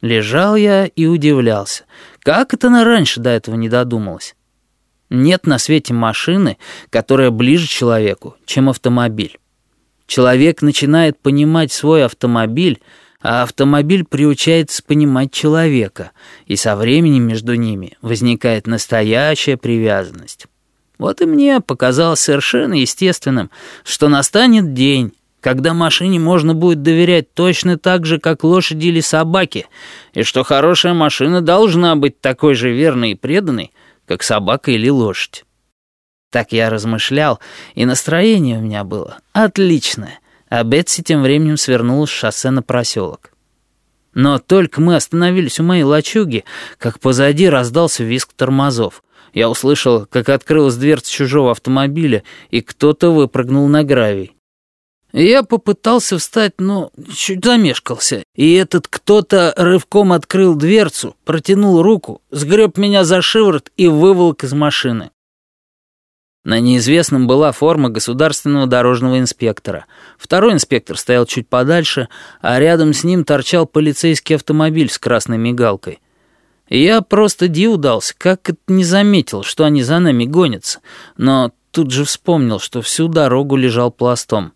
Лежал я и удивлялся. Как это она раньше до этого не додумалась? Нет на свете машины, которая ближе человеку, чем автомобиль. Человек начинает понимать свой автомобиль, а автомобиль приучается понимать человека, и со временем между ними возникает настоящая привязанность. Вот и мне показалось совершенно естественным, что настанет день, когда машине можно будет доверять точно так же, как лошади или собаке, и что хорошая машина должна быть такой же верной и преданной, как собака или лошадь. Так я размышлял, и настроение у меня было отличное, а Бетси тем временем свернула с шоссе на проселок. Но только мы остановились у моей лачуги, как позади раздался визг тормозов. Я услышал, как открылась дверца чужого автомобиля, и кто-то выпрыгнул на гравий. Я попытался встать, но чуть замешкался, и этот кто-то рывком открыл дверцу, протянул руку, сгреб меня за шиворот и выволок из машины. На неизвестном была форма государственного дорожного инспектора. Второй инспектор стоял чуть подальше, а рядом с ним торчал полицейский автомобиль с красной мигалкой. Я просто диву дался, как это не заметил, что они за нами гонятся, но тут же вспомнил, что всю дорогу лежал пластом.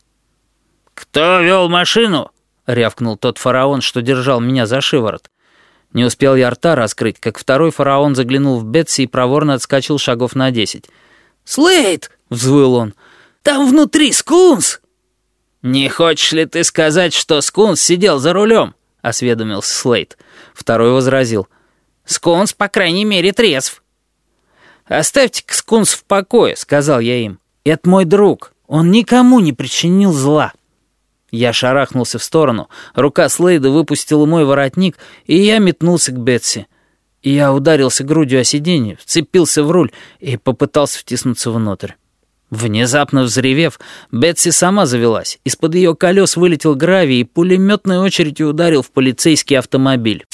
«Кто вел машину?» — рявкнул тот фараон, что держал меня за шиворот. Не успел я рта раскрыть, как второй фараон заглянул в Бетси и проворно отскочил шагов на десять. «Слейд!» — взвыл он. «Там внутри скунс!» «Не хочешь ли ты сказать, что скунс сидел за рулем?» — осведомился Слейд. Второй возразил. «Скунс, по крайней мере, трезв». «Оставьте-ка скунс в покое», — сказал я им. «Это мой друг. Он никому не причинил зла». Я шарахнулся в сторону, рука Слейда выпустила мой воротник, и я метнулся к Бетси. Я ударился грудью о сиденье, вцепился в руль и попытался втиснуться внутрь. Внезапно взревев, Бетси сама завелась. Из-под ее колес вылетел гравий и пулеметной очередью ударил в полицейский автомобиль.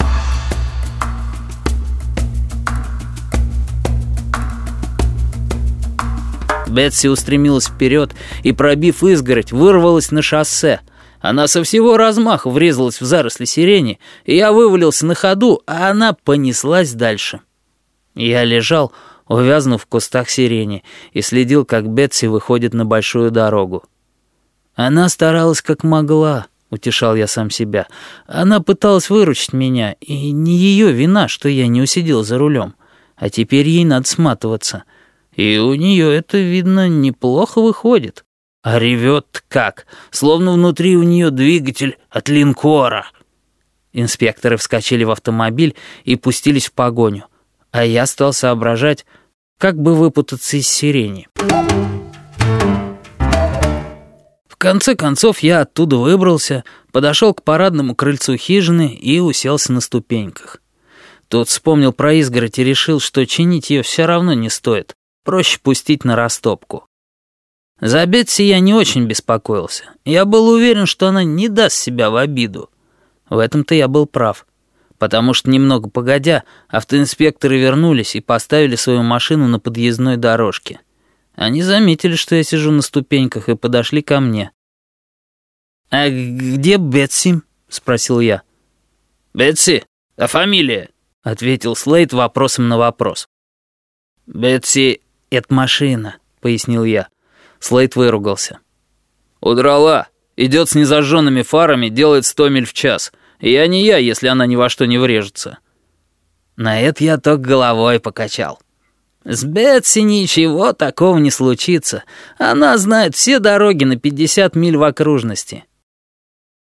Бетси устремилась вперед и, пробив изгородь, вырвалась на шоссе. Она со всего размаха врезалась в заросли сирени, и я вывалился на ходу, а она понеслась дальше. Я лежал, увязнув в кустах сирени, и следил, как Бетси выходит на большую дорогу. Она старалась как могла, утешал я сам себя. Она пыталась выручить меня, и не ее вина, что я не усидел за рулем. А теперь ей надо сматываться. И у нее это, видно, неплохо выходит. А ревет как, словно внутри у нее двигатель от линкора. Инспекторы вскочили в автомобиль и пустились в погоню. А я стал соображать, как бы выпутаться из сирени. В конце концов я оттуда выбрался, подошел к парадному крыльцу хижины и уселся на ступеньках. Тут вспомнил про изгородь и решил, что чинить ее все равно не стоит. Проще пустить на растопку. За Бетси я не очень беспокоился. Я был уверен, что она не даст себя в обиду. В этом-то я был прав. Потому что немного погодя, автоинспекторы вернулись и поставили свою машину на подъездной дорожке. Они заметили, что я сижу на ступеньках, и подошли ко мне. «А где Бетси?» — спросил я. «Бетси? А фамилия?» — ответил Слейд вопросом на вопрос. «Бетси — это машина», — пояснил я. Слейд выругался. «Удрала. Идет с незажженными фарами, делает сто миль в час. Я не я, если она ни во что не врежется». На это я только головой покачал. С Бетси ничего такого не случится. Она знает все дороги на 50 миль в окружности.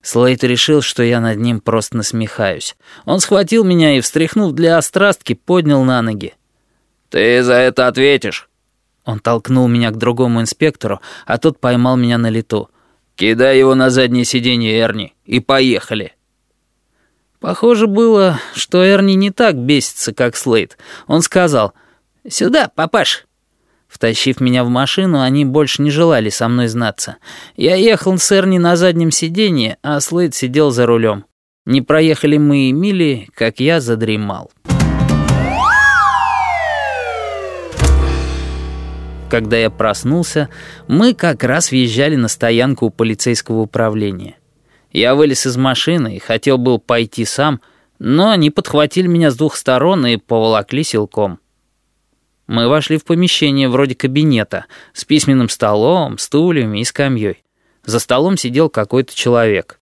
Слейд решил, что я над ним просто насмехаюсь. Он схватил меня и, встряхнув для острастки, поднял на ноги. «Ты за это ответишь». Он толкнул меня к другому инспектору, а тот поймал меня на лету. «Кидай его на заднее сиденье, Эрни, и поехали». Похоже было, что Эрни не так бесится, как Слейд. Он сказал «Сюда, папаш». Втащив меня в машину, они больше не желали со мной знаться. Я ехал с Эрни на заднем сиденье, а Слейд сидел за рулем. Не проехали мы и мили, как я задремал. Когда я проснулся, мы как раз въезжали на стоянку у полицейского управления. Я вылез из машины и хотел был пойти сам, но они подхватили меня с двух сторон и поволокли силком. Мы вошли в помещение вроде кабинета с письменным столом, стульями и скамьей. За столом сидел какой-то человек.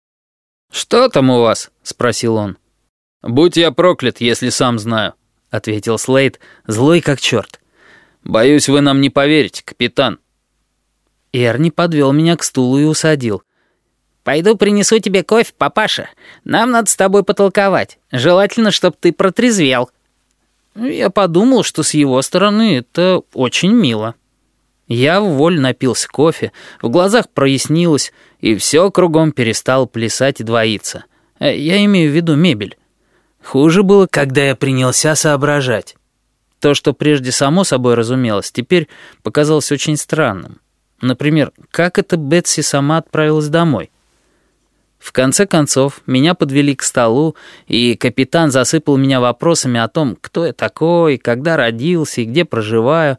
«Что там у вас?» — спросил он. «Будь я проклят, если сам знаю», — ответил Слейд, злой как черт. «Боюсь, вы нам не поверите, капитан». Эрни подвел меня к стулу и усадил. «Пойду принесу тебе кофе, папаша. Нам надо с тобой потолковать. Желательно, чтобы ты протрезвел». Я подумал, что с его стороны это очень мило. Я в воль напился кофе, в глазах прояснилось, и все кругом перестал плясать и двоиться. Э, я имею в виду мебель. Хуже было, когда я принялся соображать. То, что прежде само собой разумелось, теперь показалось очень странным. Например, как это Бетси сама отправилась домой? В конце концов, меня подвели к столу, и капитан засыпал меня вопросами о том, кто я такой, когда родился и где проживаю,